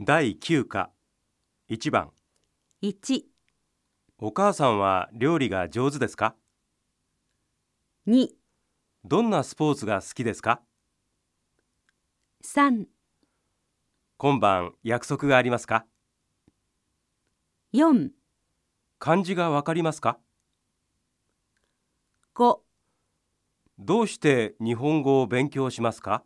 第9課。1番。1、お母さんは料理が上手ですか？2、どんなスポーツが好きですか？3、今晩約束がありますか？4、漢字がわかりますか？5どうして日本語を勉強しますか？